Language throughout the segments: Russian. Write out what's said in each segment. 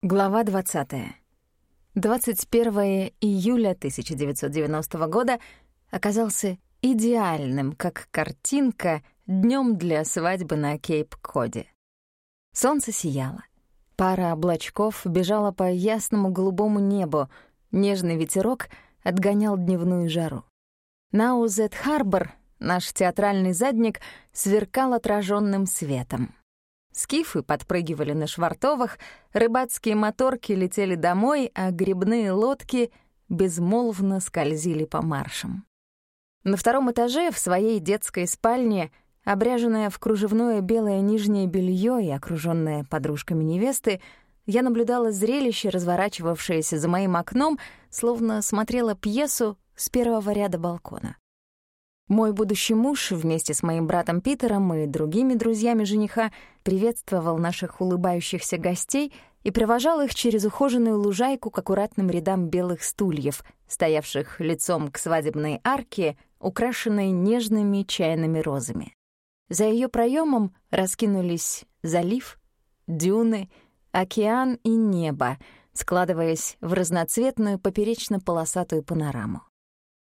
Глава 20. 21 июля 1990 года оказался идеальным, как картинка, днем для свадьбы на Кейп-Коде. Солнце сияло. Пара облачков бежала по ясному голубому небу, нежный ветерок отгонял дневную жару. На Узет-Харбор наш театральный задник сверкал отраженным светом. Скифы подпрыгивали на швартовых, рыбацкие моторки летели домой, а грибные лодки безмолвно скользили по маршам. На втором этаже в своей детской спальне, обряженная в кружевное белое нижнее белье и окружённая подружками невесты, я наблюдала зрелище, разворачивавшееся за моим окном, словно смотрела пьесу с первого ряда балкона. Мой будущий муж вместе с моим братом Питером и другими друзьями жениха приветствовал наших улыбающихся гостей и провожал их через ухоженную лужайку к аккуратным рядам белых стульев, стоявших лицом к свадебной арке, украшенной нежными чайными розами. За ее проемом раскинулись залив, дюны, океан и небо, складываясь в разноцветную поперечно-полосатую панораму.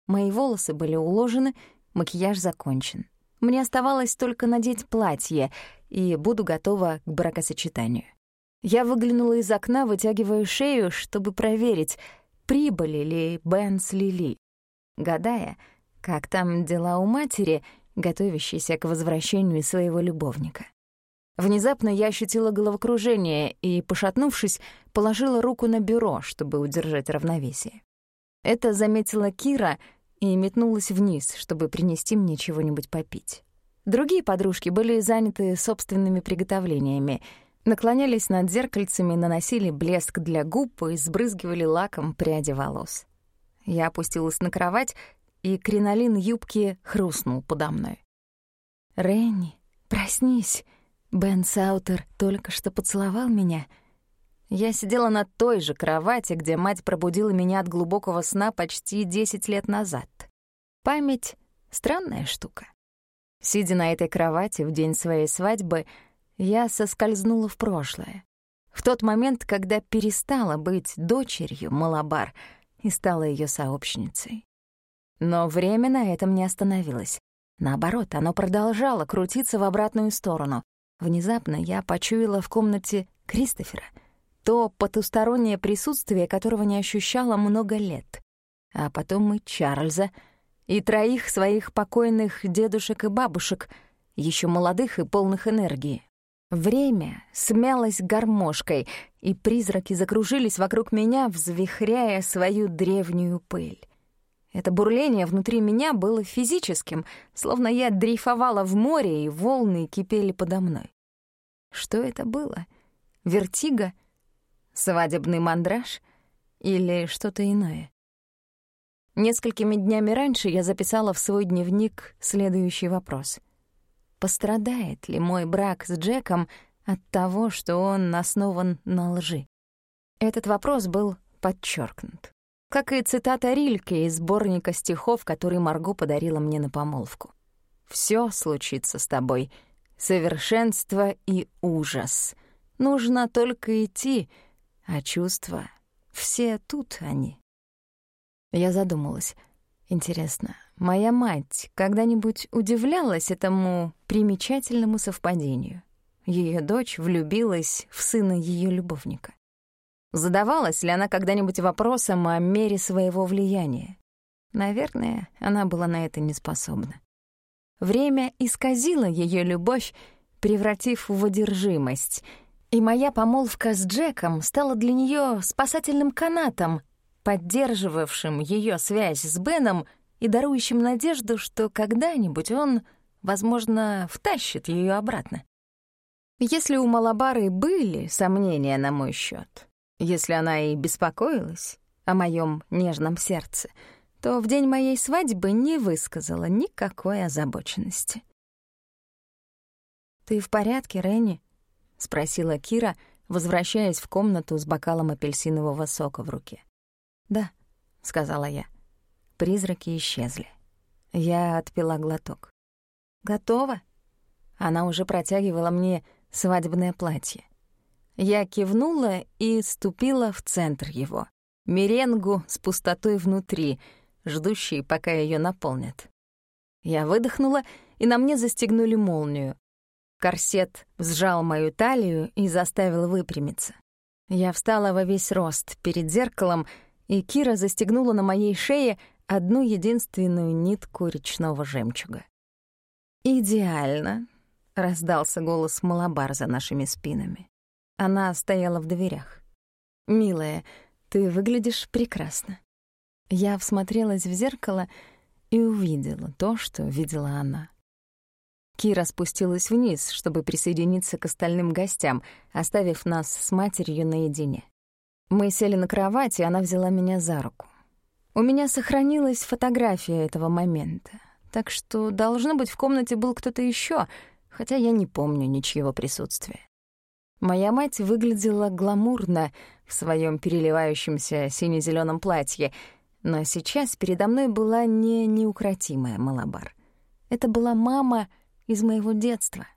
Мои волосы были уложены — Макияж закончен. Мне оставалось только надеть платье, и буду готова к бракосочетанию. Я выглянула из окна, вытягивая шею, чтобы проверить, прибыли ли Бен с Лили, гадая, как там дела у матери, готовящейся к возвращению своего любовника. Внезапно я ощутила головокружение и, пошатнувшись, положила руку на бюро, чтобы удержать равновесие. Это заметила Кира — и метнулась вниз, чтобы принести мне чего-нибудь попить. Другие подружки были заняты собственными приготовлениями, наклонялись над зеркальцами, наносили блеск для губ и сбрызгивали лаком пряди волос. Я опустилась на кровать, и кринолин юбки хрустнул подо мной. «Ренни, проснись! Бен Саутер только что поцеловал меня». Я сидела на той же кровати, где мать пробудила меня от глубокого сна почти 10 лет назад. Память — странная штука. Сидя на этой кровати в день своей свадьбы, я соскользнула в прошлое. В тот момент, когда перестала быть дочерью Малабар и стала ее сообщницей. Но время на этом не остановилось. Наоборот, оно продолжало крутиться в обратную сторону. Внезапно я почуяла в комнате Кристофера — то потустороннее присутствие, которого не ощущала много лет. А потом и Чарльза, и троих своих покойных дедушек и бабушек, еще молодых и полных энергии. Время смялось гармошкой, и призраки закружились вокруг меня, взвихряя свою древнюю пыль. Это бурление внутри меня было физическим, словно я дрейфовала в море, и волны кипели подо мной. Что это было? Вертиго — Свадебный мандраж или что-то иное? Несколькими днями раньше я записала в свой дневник следующий вопрос. Пострадает ли мой брак с Джеком от того, что он основан на лжи? Этот вопрос был подчеркнут. Как и цитата Рильке из сборника стихов, который Марго подарила мне на помолвку. «Всё случится с тобой. Совершенство и ужас. Нужно только идти, а чувства — все тут они. Я задумалась. Интересно, моя мать когда-нибудь удивлялась этому примечательному совпадению? Ее дочь влюбилась в сына ее любовника. Задавалась ли она когда-нибудь вопросом о мере своего влияния? Наверное, она была на это не способна. Время исказило ее любовь, превратив в одержимость — и моя помолвка с Джеком стала для нее спасательным канатом, поддерживавшим ее связь с Беном и дарующим надежду, что когда-нибудь он, возможно, втащит ее обратно. Если у Малабары были сомнения на мой счет, если она и беспокоилась о моем нежном сердце, то в день моей свадьбы не высказала никакой озабоченности. «Ты в порядке, Ренни?» — спросила Кира, возвращаясь в комнату с бокалом апельсинового сока в руке. «Да», — сказала я. Призраки исчезли. Я отпила глоток. «Готово?» Она уже протягивала мне свадебное платье. Я кивнула и ступила в центр его. Меренгу с пустотой внутри, ждущей, пока ее наполнят. Я выдохнула, и на мне застегнули молнию. Корсет сжал мою талию и заставил выпрямиться. Я встала во весь рост перед зеркалом, и Кира застегнула на моей шее одну единственную нитку речного жемчуга. «Идеально», — раздался голос Малабар за нашими спинами. Она стояла в дверях. «Милая, ты выглядишь прекрасно». Я всмотрелась в зеркало и увидела то, что видела она. Кира спустилась вниз, чтобы присоединиться к остальным гостям, оставив нас с матерью наедине. Мы сели на кровать, и она взяла меня за руку. У меня сохранилась фотография этого момента, так что, должно быть, в комнате был кто-то еще, хотя я не помню ничьего присутствия. Моя мать выглядела гламурно в своем переливающемся сине зеленом платье, но сейчас передо мной была не неукротимая Малабар. Это была мама — из моего детства.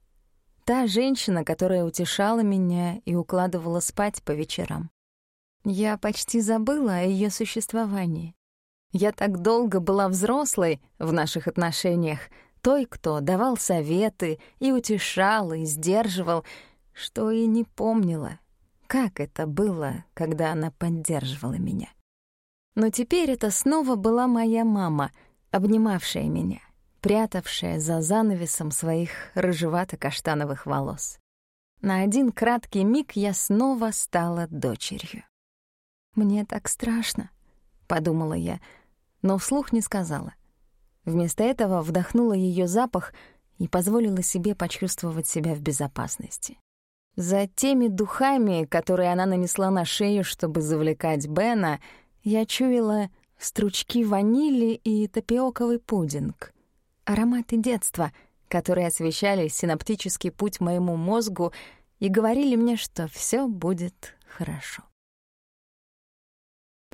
Та женщина, которая утешала меня и укладывала спать по вечерам. Я почти забыла о ее существовании. Я так долго была взрослой в наших отношениях, той, кто давал советы и утешал, и сдерживал, что и не помнила, как это было, когда она поддерживала меня. Но теперь это снова была моя мама, обнимавшая меня прятавшая за занавесом своих рыжевато-каштановых волос. На один краткий миг я снова стала дочерью. «Мне так страшно», — подумала я, но вслух не сказала. Вместо этого вдохнула ее запах и позволила себе почувствовать себя в безопасности. За теми духами, которые она нанесла на шею, чтобы завлекать Бена, я чуяла стручки ванили и тапиоковый пудинг ароматы детства, которые освещали синаптический путь моему мозгу и говорили мне, что все будет хорошо.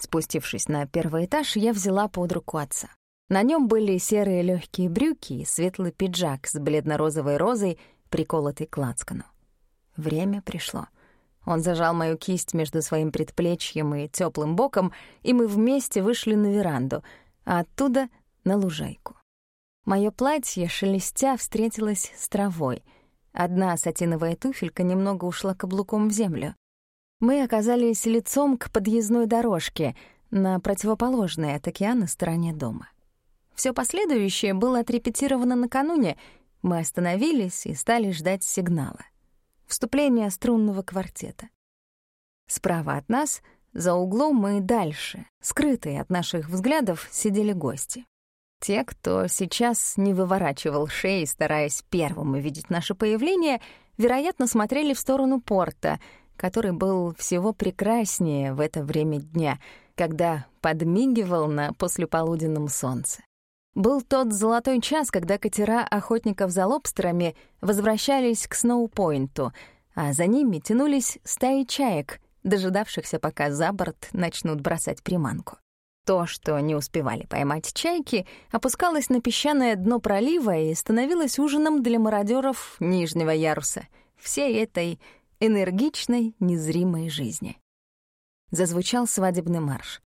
Спустившись на первый этаж, я взяла под руку отца. На нем были серые легкие брюки и светлый пиджак с бледно-розовой розой, приколотый к лацкану. Время пришло. Он зажал мою кисть между своим предплечьем и теплым боком, и мы вместе вышли на веранду, а оттуда — на лужайку. Моё платье, шелестя, встретилось с травой. Одна сатиновая туфелька немного ушла каблуком в землю. Мы оказались лицом к подъездной дорожке на противоположной от океана стороне дома. Всё последующее было отрепетировано накануне. Мы остановились и стали ждать сигнала. Вступление струнного квартета. Справа от нас, за углом и дальше, скрытые от наших взглядов, сидели гости. Те, кто сейчас не выворачивал шеи, стараясь первым увидеть наше появление, вероятно, смотрели в сторону порта, который был всего прекраснее в это время дня, когда подмигивал на послеполуденном солнце. Был тот золотой час, когда катера охотников за лобстерами возвращались к Сноупойнту, а за ними тянулись стаи чаек, дожидавшихся, пока за борт начнут бросать приманку. То, что не успевали поймать чайки, опускалось на песчаное дно пролива и становилось ужином для мародеров нижнего яруса, всей этой энергичной, незримой жизни. Зазвучал свадебный марш.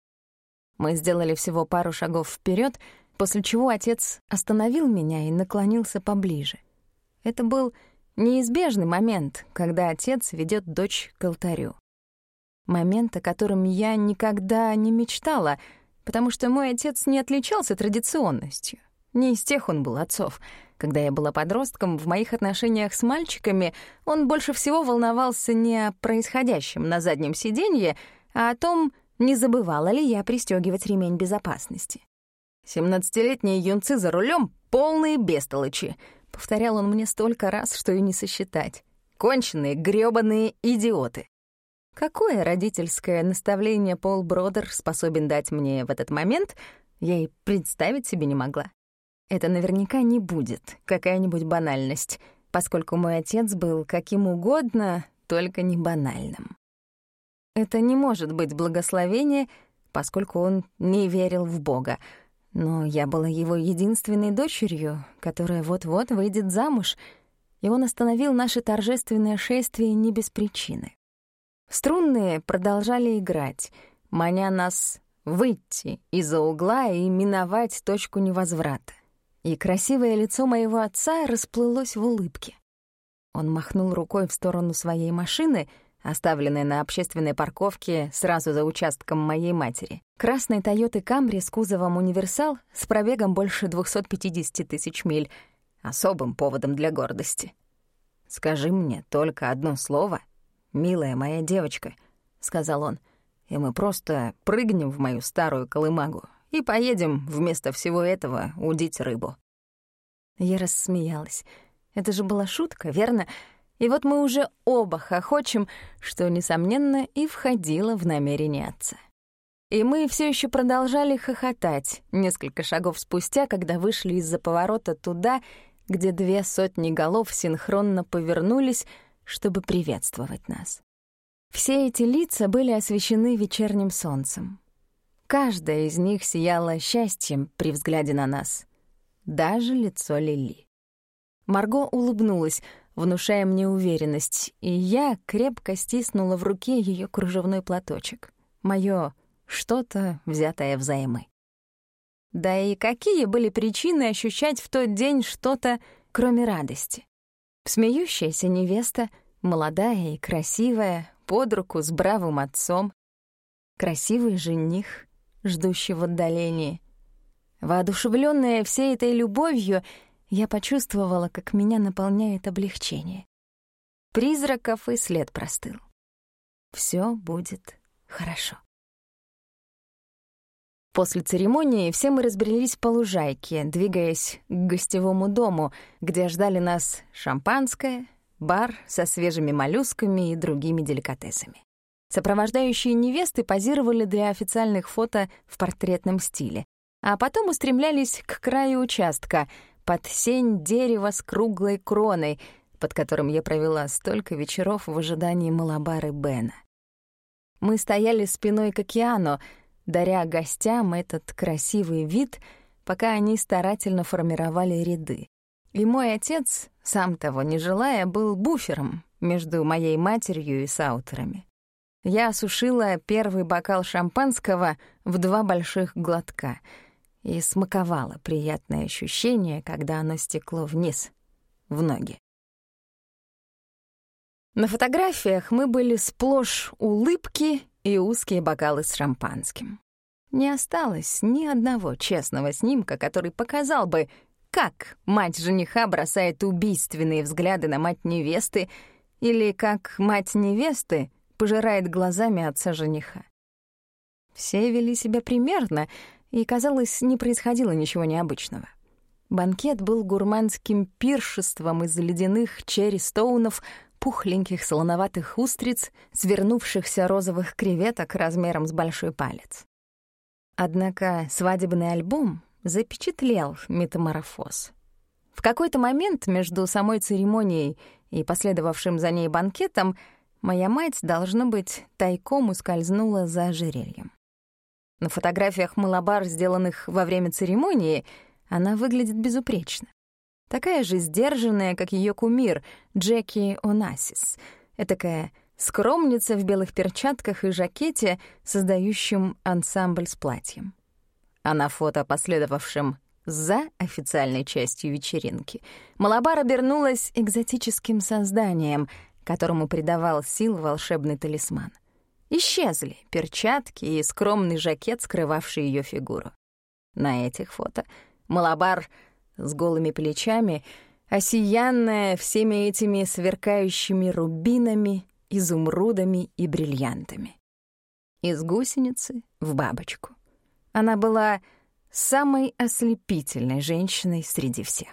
Мы сделали всего пару шагов вперед, после чего отец остановил меня и наклонился поближе. Это был неизбежный момент, когда отец ведет дочь к алтарю. Момент, о котором я никогда не мечтала — потому что мой отец не отличался традиционностью. Не из тех он был отцов. Когда я была подростком, в моих отношениях с мальчиками он больше всего волновался не о происходящем на заднем сиденье, а о том, не забывала ли я пристегивать ремень безопасности. «Семнадцатилетние юнцы за рулем полные бестолочи», — повторял он мне столько раз, что и не сосчитать. «Конченые, грёбаные идиоты». Какое родительское наставление Пол Бродер способен дать мне в этот момент, я и представить себе не могла. Это наверняка не будет какая-нибудь банальность, поскольку мой отец был каким угодно, только не банальным. Это не может быть благословение, поскольку он не верил в Бога, но я была его единственной дочерью, которая вот-вот выйдет замуж, и он остановил наше торжественное шествие не без причины. Струнные продолжали играть, маня нас выйти из-за угла и миновать точку невозврата. И красивое лицо моего отца расплылось в улыбке. Он махнул рукой в сторону своей машины, оставленной на общественной парковке сразу за участком моей матери. Красной Тойоты Камри с кузовом «Универсал» с пробегом больше 250 тысяч миль. Особым поводом для гордости. «Скажи мне только одно слово, милая моя девочка», — сказал он, «и мы просто прыгнем в мою старую колымагу и поедем вместо всего этого удить рыбу». Я рассмеялась. Это же была шутка, верно? И вот мы уже оба хохочем, что, несомненно, и входило в намерение отца. И мы все еще продолжали хохотать несколько шагов спустя, когда вышли из-за поворота туда, где две сотни голов синхронно повернулись, чтобы приветствовать нас. Все эти лица были освещены вечерним солнцем. Каждая из них сияла счастьем при взгляде на нас. Даже лицо Лили. Марго улыбнулась, внушая мне уверенность, и я крепко стиснула в руке ее кружевной платочек. Моё что-то, взятое взаймы. Да и какие были причины ощущать в тот день что-то, кроме радости? Смеющаяся невеста, молодая и красивая, под руку с бравым отцом, красивый жених, ждущий в отдалении. Воодушевленная всей этой любовью, я почувствовала, как меня наполняет облегчение. Призраков и след простыл. Все будет хорошо. После церемонии все мы разбрелись по лужайке, двигаясь к гостевому дому, где ждали нас шампанское, бар со свежими моллюсками и другими деликатесами. Сопровождающие невесты позировали для официальных фото в портретном стиле, а потом устремлялись к краю участка — под сень дерева с круглой кроной, под которым я провела столько вечеров в ожидании Малабары Бена. Мы стояли спиной к океану, даря гостям этот красивый вид, пока они старательно формировали ряды. И мой отец, сам того не желая, был буфером между моей матерью и саутерами. Я осушила первый бокал шампанского в два больших глотка — и смаковала приятное ощущение, когда оно стекло вниз, в ноги. На фотографиях мы были сплошь улыбки и узкие бокалы с шампанским. Не осталось ни одного честного снимка, который показал бы, как мать жениха бросает убийственные взгляды на мать невесты или как мать невесты пожирает глазами отца жениха. Все вели себя примерно, и, казалось, не происходило ничего необычного. Банкет был гурманским пиршеством из ледяных черри-стоунов, пухленьких солоноватых устриц, свернувшихся розовых креветок размером с большой палец. Однако свадебный альбом запечатлел метаморфоз. В какой-то момент между самой церемонией и последовавшим за ней банкетом моя мать, должно быть, тайком ускользнула за ожерельем. На фотографиях Малабар, сделанных во время церемонии, она выглядит безупречно. Такая же сдержанная, как ее кумир Джеки Онасис. Этакая скромница в белых перчатках и жакете, создающем ансамбль с платьем. А на фото, последовавшем за официальной частью вечеринки, Малабар обернулась экзотическим созданием, которому придавал сил волшебный талисман. Исчезли перчатки и скромный жакет, скрывавший ее фигуру. На этих фото Малабар с голыми плечами, осиянная всеми этими сверкающими рубинами, изумрудами и бриллиантами. Из гусеницы в бабочку. Она была самой ослепительной женщиной среди всех.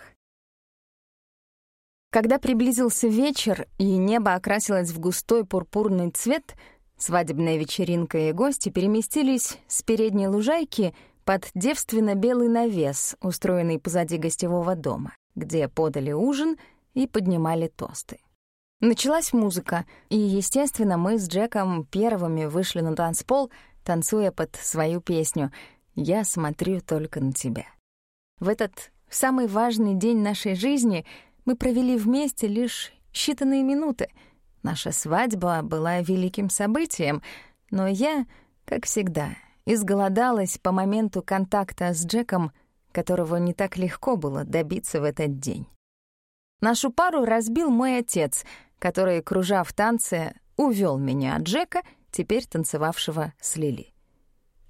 Когда приблизился вечер и небо окрасилось в густой пурпурный цвет — Свадебная вечеринка и гости переместились с передней лужайки под девственно-белый навес, устроенный позади гостевого дома, где подали ужин и поднимали тосты. Началась музыка, и, естественно, мы с Джеком первыми вышли на танцпол, танцуя под свою песню «Я смотрю только на тебя». В этот самый важный день нашей жизни мы провели вместе лишь считанные минуты — Наша свадьба была великим событием, но я, как всегда, изголодалась по моменту контакта с Джеком, которого не так легко было добиться в этот день. Нашу пару разбил мой отец, который, кружа в танце, увел меня от Джека, теперь танцевавшего с Лили.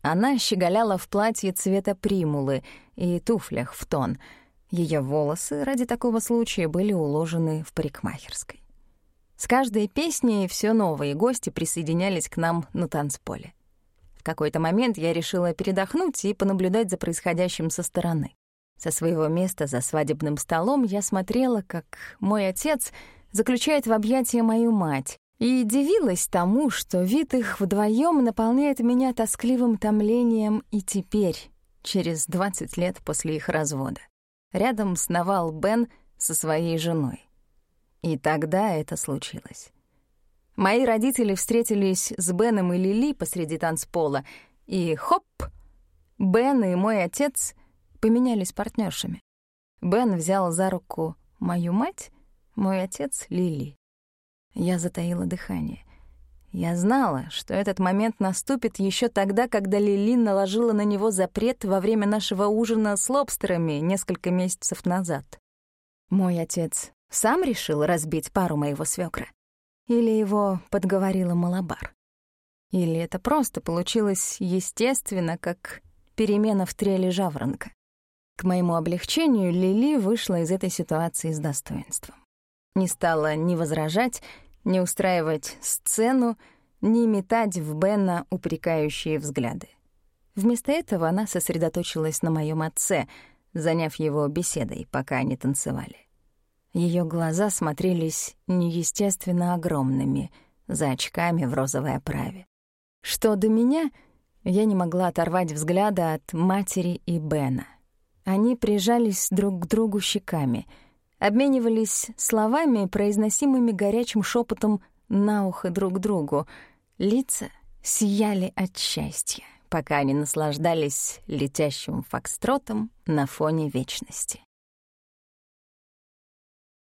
Она щеголяла в платье цвета примулы и туфлях в тон. Ее волосы ради такого случая были уложены в парикмахерской. С каждой песней все новые гости присоединялись к нам на танцполе. В какой-то момент я решила передохнуть и понаблюдать за происходящим со стороны. Со своего места за свадебным столом я смотрела, как мой отец заключает в объятия мою мать, и дивилась тому, что вид их вдвоем наполняет меня тоскливым томлением и теперь, через 20 лет после их развода. Рядом сновал Бен со своей женой. И тогда это случилось. Мои родители встретились с Беном и Лили посреди танцпола, и хоп! Бен и мой отец поменялись партнершами. Бен взял за руку мою мать, мой отец — Лили. Я затаила дыхание. Я знала, что этот момент наступит еще тогда, когда Лили наложила на него запрет во время нашего ужина с лобстерами несколько месяцев назад. Мой отец сам решил разбить пару моего свекра, Или его подговорила Малабар? Или это просто получилось естественно, как перемена в треле жаворонка? К моему облегчению Лили вышла из этой ситуации с достоинством. Не стала ни возражать, ни устраивать сцену, ни метать в Бена упрекающие взгляды. Вместо этого она сосредоточилась на моем отце, заняв его беседой, пока они танцевали. Ее глаза смотрелись неестественно огромными, за очками в розовой оправе. Что до меня, я не могла оторвать взгляда от матери и Бена — они прижались друг к другу щеками, обменивались словами, произносимыми горячим шепотом на ухо друг другу. Лица сияли от счастья, пока они наслаждались летящим фокстротом на фоне вечности.